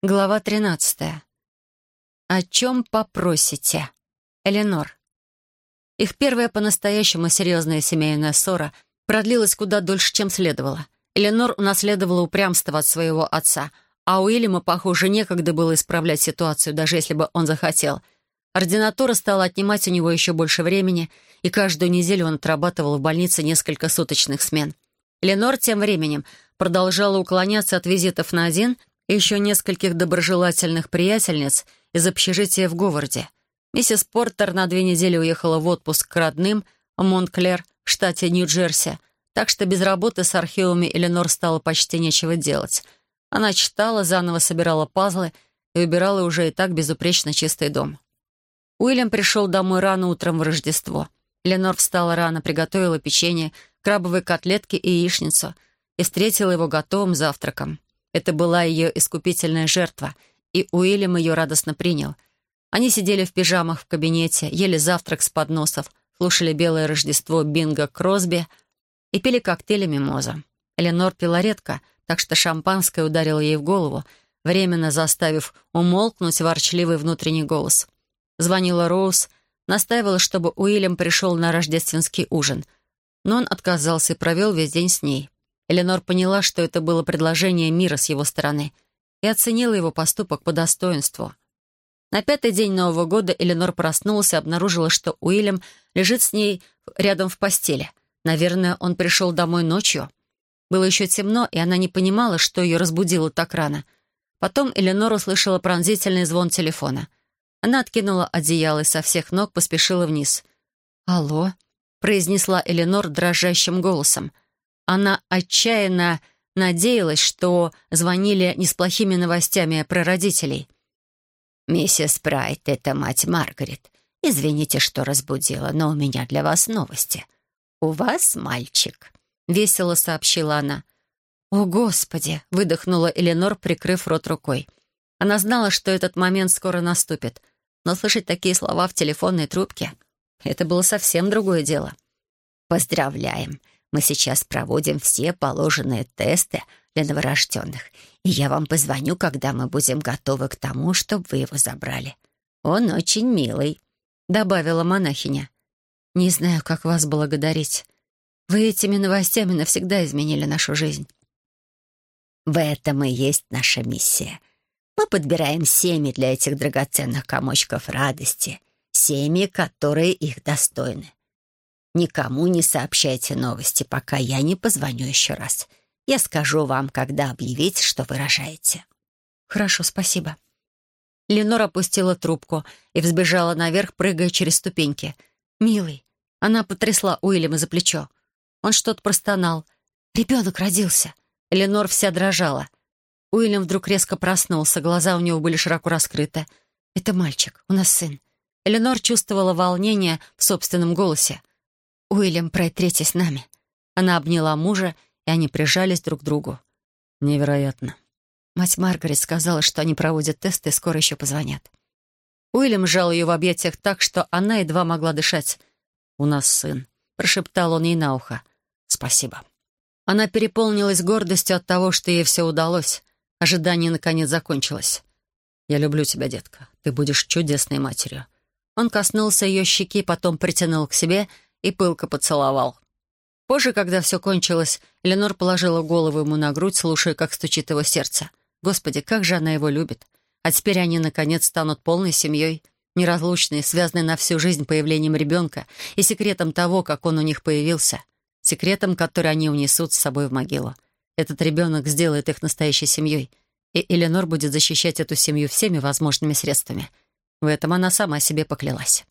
Глава 13. О чем попросите? Эленор. Их первая по-настоящему серьезная семейная ссора продлилась куда дольше, чем следовало. Эленор унаследовала упрямство от своего отца, а Уильяма, похоже, некогда было исправлять ситуацию, даже если бы он захотел. Ординатура стала отнимать у него еще больше времени, и каждую неделю он отрабатывал в больнице несколько суточных смен. Эленор тем временем продолжала уклоняться от визитов на один — и еще нескольких доброжелательных приятельниц из общежития в Говарде. Миссис Портер на две недели уехала в отпуск к родным в Монтклер, штате Нью-Джерси, так что без работы с архивами Эленор стало почти нечего делать. Она читала, заново собирала пазлы и убирала уже и так безупречно чистый дом. Уильям пришел домой рано утром в Рождество. Эленор встала рано, приготовила печенье, крабовые котлетки и яичницу и встретила его готовым завтраком. Это была ее искупительная жертва, и Уильям ее радостно принял. Они сидели в пижамах в кабинете, ели завтрак с подносов, слушали «Белое Рождество» Бинго Кросби и пили коктейли мимоза. Эленор пила редко, так что шампанское ударило ей в голову, временно заставив умолкнуть ворчливый внутренний голос. Звонила Роуз, настаивала, чтобы Уильям пришел на рождественский ужин, но он отказался и провел весь день с ней. Эленор поняла, что это было предложение мира с его стороны, и оценила его поступок по достоинству. На пятый день Нового года Эленор проснулась и обнаружила, что Уильям лежит с ней рядом в постели. Наверное, он пришел домой ночью. Было еще темно, и она не понимала, что ее разбудило так рано. Потом Эленор услышала пронзительный звон телефона. Она откинула одеяло и со всех ног поспешила вниз. «Алло», — произнесла Эленор дрожащим голосом. Она отчаянно надеялась, что звонили не с плохими новостями про родителей. «Миссис Прайт, это мать Маргарет. Извините, что разбудила, но у меня для вас новости. У вас мальчик», — весело сообщила она. «О, Господи!» — выдохнула Эленор, прикрыв рот рукой. Она знала, что этот момент скоро наступит, но слышать такие слова в телефонной трубке — это было совсем другое дело. «Поздравляем! Мы сейчас проводим все положенные тесты для новорожденных, и я вам позвоню, когда мы будем готовы к тому, чтобы вы его забрали. Он очень милый», — добавила монахиня. «Не знаю, как вас благодарить. Вы этими новостями навсегда изменили нашу жизнь». В этом и есть наша миссия. Мы подбираем семьи для этих драгоценных комочков радости, семьи, которые их достойны. Никому не сообщайте новости, пока я не позвоню еще раз. Я скажу вам, когда объявить, что вы рожаете». «Хорошо, спасибо». Ленор опустила трубку и взбежала наверх, прыгая через ступеньки. «Милый». Она потрясла Уильяма за плечо. Он что-то простонал. «Ребенок родился». Ленор вся дрожала. Уильям вдруг резко проснулся, глаза у него были широко раскрыты. «Это мальчик, у нас сын». Эленор чувствовала волнение в собственном голосе. «Уильям Прайд третий с нами». Она обняла мужа, и они прижались друг к другу. «Невероятно». Мать Маргарет сказала, что они проводят тесты и скоро еще позвонят. Уильям сжал ее в объятиях так, что она едва могла дышать. «У нас сын», — прошептал он ей на ухо. «Спасибо». Она переполнилась гордостью от того, что ей все удалось. Ожидание, наконец, закончилось. «Я люблю тебя, детка. Ты будешь чудесной матерью». Он коснулся ее щеки, потом притянул к себе — и пылко поцеловал. Позже, когда все кончилось, Ленор положила голову ему на грудь, слушая, как стучит его сердце. Господи, как же она его любит. А теперь они, наконец, станут полной семьей, неразлучной, связанной на всю жизнь появлением ребенка и секретом того, как он у них появился. Секретом, который они унесут с собой в могилу. Этот ребенок сделает их настоящей семьей, и Эленор будет защищать эту семью всеми возможными средствами. В этом она сама себе поклялась.